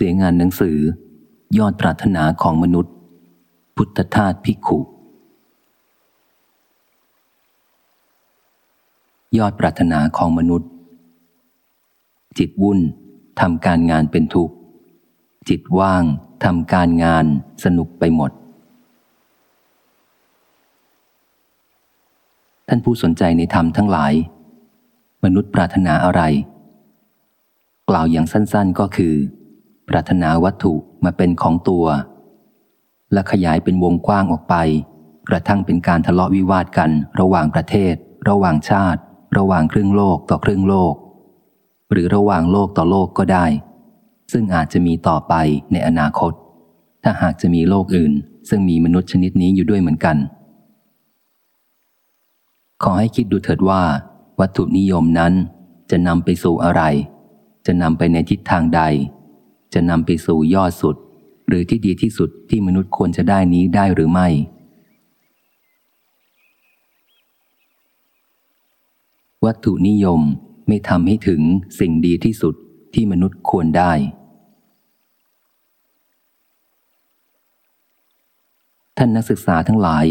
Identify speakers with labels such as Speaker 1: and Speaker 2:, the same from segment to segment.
Speaker 1: เสียงานหนังสือ ยอดปรารถนาของมนุษย์ พุทธทาสพิขุ ยอดปรารถนาของมนุษย์ จิตวุ่นทำการงานเป็นทุกข์ จิตว่างทำการงานสนุกไปหมด ท่านผู้สนใจในธรรมทั้งหลาย มนุษย์ปรารถนาอะไร กล่าวอย่างสั้นๆก็คือ ปรารถนาวัตถุมาเป็นของตัว และขยายเป็นวงกว้างออกไป กระทั่งเป็นการทะเลาะวิวาทกัน ระหว่างประเทศ ระหว่างชาติ ระหว่างครึ่งโลกต่อครึ่งโลก หรือระหว่างโลกต่อโลกก็ได้ ซึ่งอาจจะมีต่อไปในอนาคต ถ้าหากจะมีโลกอื่น ซึ่งมีมนุษย์ชนิดนี้อยู่ด้วยเหมือนกัน ขอให้คิดดูเถิดว่า วัตถุนิยมนั้นจะนำไปสู่อะไร จะนำไปในทิศทางใด จะนำไปสู่ยอดสุด หรือที่ดีที่สุดที่มนุษย์ควรจะได้นี้ได้หรือไม่ วัตถุนิยมไม่ทำให้ถึงสิ่งดีที่สุดที่มนุษย์ควรได้ ท่านนักศึกษาทั้งหลาย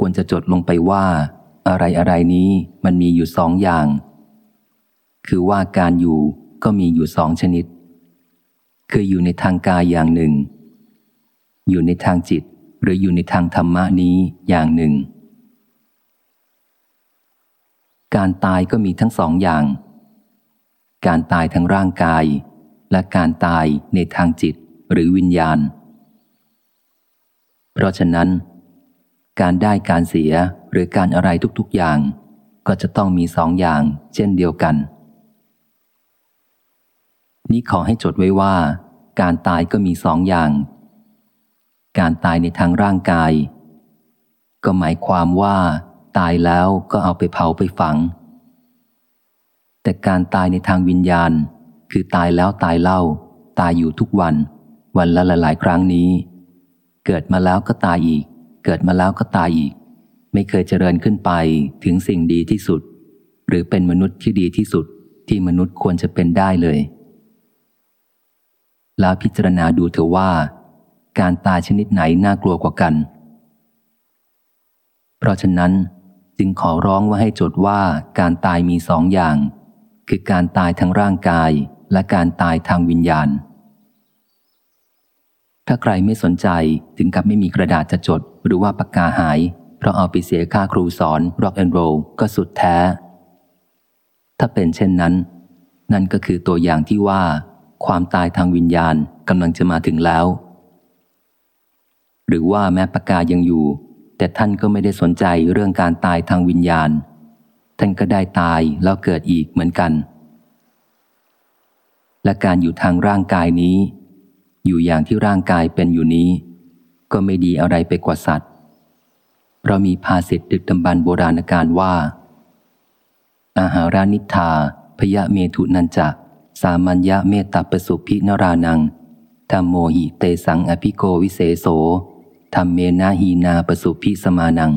Speaker 1: ควรจะจดลงไปว่า อะไรอะไรนี้มันมีอยู่สองอย่าง คือว่าการอยู่ก็มีอยู่สองชนิด คืออยู่ในทางกายอย่างหนึ่ง อยู่ในทางจิตหรืออยู่ในทางธรรมะนี้อย่างหนึ่ง การตายก็มีทั้งสองอย่าง การตายทางร่างกาย และการตายในทางจิตหรือวิญญาณ เพราะฉะนั้น การได้การเสียหรือการอะไรทุกๆอย่าง ก็จะต้องมีสองอย่าง เช่นเดียวกัน นี้ขอให้จดไว้ว่า การตายก็มีสองอย่าง การตายในทางร่างกาย ก็หมายความว่า ตายแล้วก็เอาไปเผาไปฝัง แต่การตายในทางวิญญาณ คือตายแล้วตายเล่า ตายอยู่ทุกวัน วันละหลายครั้งนี้ เกิดมาแล้วก็ตายอีก เกิดมาแล้วก็ตายอีก ไม่เคยเจริญขึ้นไปถึงสิ่งดีที่สุด หรือเป็นมนุษย์ที่ดีที่สุดที่มนุษย์ควรจะเป็นได้เลย แล้วพิจารณาดูเถอะว่า การตายชนิดไหนน่ากลัวกว่ากัน เพราะฉะนั้นจึงขอร้องว่าให้จดว่าการตายมีสองอย่าง คือการตายทางร่างกายและการตายทางวิญญาณ ถ้าใครไม่สนใจถึงกับไม่มีกระดาษจะจดหรือว่าปากกาหาย เพราะเอาไปเสียค่าครูสอน rock and roll ก็สุดแท้ ถ้าเป็นเช่นนั้น นั่นก็คือตัวอย่างที่ว่า ความตายทางวิญญาณกำลังจะมาถึงแล้ว หรือว่าแม้ปากกายังอยู่ แต่ท่านก็ไม่ได้สนใจเรื่องการตายทางวิญญาณ ท่านก็ได้ตายแล้วเกิดอีกเหมือนกัน และการอยู่ทางร่างกายนี้ อยู่อย่างที่ร่างกายเป็นอยู่นี้ ก็ไม่ดีอะไรไปกว่าสัตว์เพราะมีภาษิตดึกดำบรรโบราณการว่า อาหารานิธาพยะเมถุนันจะ สามัญญะเมตตาประสุพินรานังธรรมโมหิเตสังอภิโกวิเศโสธรรมเมนาหีนาประสุพิสมานัง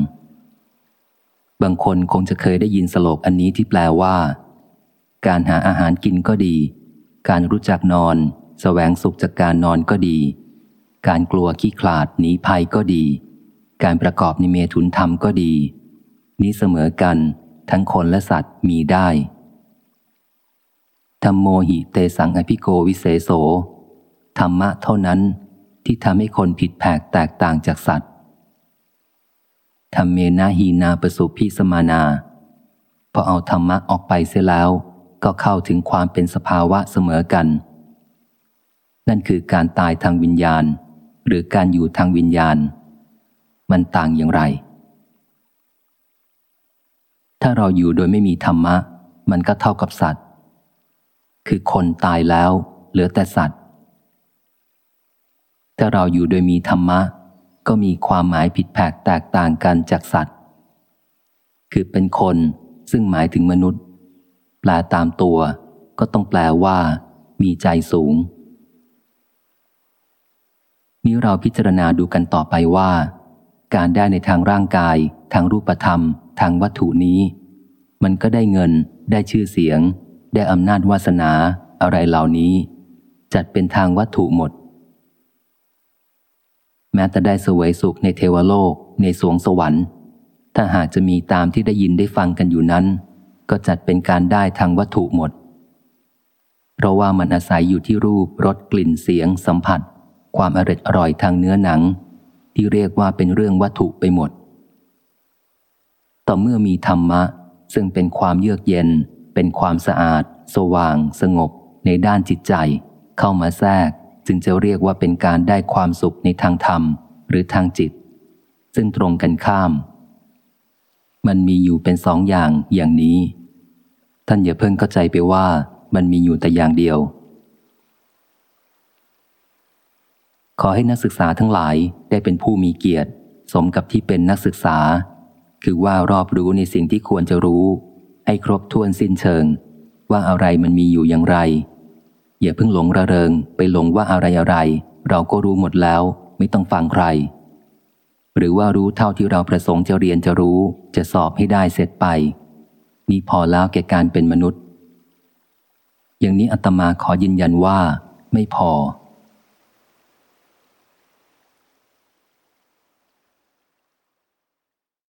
Speaker 1: บางคนคงจะเคยได้ยินสโลกอันนี้ที่แปลว่า การหาอาหารกินก็ดี การรู้จักนอนสแสวงสุขจากการนอนก็ดี การกลัวขี้ขลาดหนีภัยก็ดี การประกอบในเมถุนธรรมก็ดี นี้เสมอกันทั้งคนและสัตว์มีได้ ธรรมโมหิเตสังอภิโกวิเศโส ธรรมะเท่านั้นที่ทำให้คนผิดแผกแตกต่างจากสัตว์ธรรมเมนาหีนาประสุพิสมานา พอเอาธรรมะออกไปเสียแล้ว ก็เข้าถึงความเป็นสภาวะเสมอกัน นั่นคือการตายทางวิญญาณ หรือการอยู่ทางวิญญาณ มันต่างอย่างไร ถ้าเราอยู่โดยไม่มีธรรมะ มันก็เท่ากับสัตว์ คือคนตายแล้วเหลือแต่สัตว์ ถ้าเราอยู่โดยมีธรรมะ ก็มีความหมายผิดแผกแตกต่างกันจากสัตว์ คือเป็นคนซึ่งหมายถึงมนุษย์ แปลตามตัวก็ต้องแปลว่า มีใจสูง นี้เราพิจารณาดูกันต่อไปว่า การได้ในทางร่างกาย ทางรูปธรรม ทางวัตถุนี้ มันก็ได้เงิน ได้ชื่อเสียง ได้อำนาจวาสนาอะไรเหล่านี้ จัดเป็นทางวัตถุหมด แม้แต่ได้สวยสุขในเทวโลกในสวงสวรรค์ ถ้าหากจะมีตามที่ได้ยินได้ฟังกันอยู่นั้น ก็จัดเป็นการได้ทางวัตถุหมด เพราะว่ามันอาศัยอยู่ที่รูปรสกลิ่นเสียง สัมผัส ความอร่อยอร่อยทางเนื้อหนัง ที่เรียกว่าเป็นเรื่องวัตถุไปหมด ต่อเมื่อมีธรรมะซึ่งเป็นความเยือกเย็น เป็นความสะอาด สว่าง สงบ ในด้านจิตใจ เข้ามาแทรก จึงจะเรียกว่าเป็นการได้ความสุขในทางธรรม หรือทางจิต ซึ่งตรงกันข้าม มันมีอยู่เป็นสองอย่างอย่างนี้ ท่านอย่าเพิ่งเข้าใจไปว่ามันมีอยู่แต่อย่างเดียว ขอให้นักศึกษาทั้งหลายได้เป็นผู้มีเกียรติ สมกับที่เป็นนักศึกษา คือว่ารอบรู้ในสิ่งที่ควรจะรู้ ให้ครบถ้วนสิ้นเชิง ว่าอะไรมันมีอยู่อย่างไร อย่าเพิ่งหลงระเริงไปหลงว่าอะไรอะไร เราก็รู้หมดแล้ว ไม่ต้องฟังใคร หรือว่ารู้เท่าที่เราประสงค์จะเรียนจะรู้ จะสอบให้ได้เสร็จไป นี่พอแล้วแก่การเป็นมนุษย์ อย่างนี้อาตมาขอยืนยันว่า ไม่พอ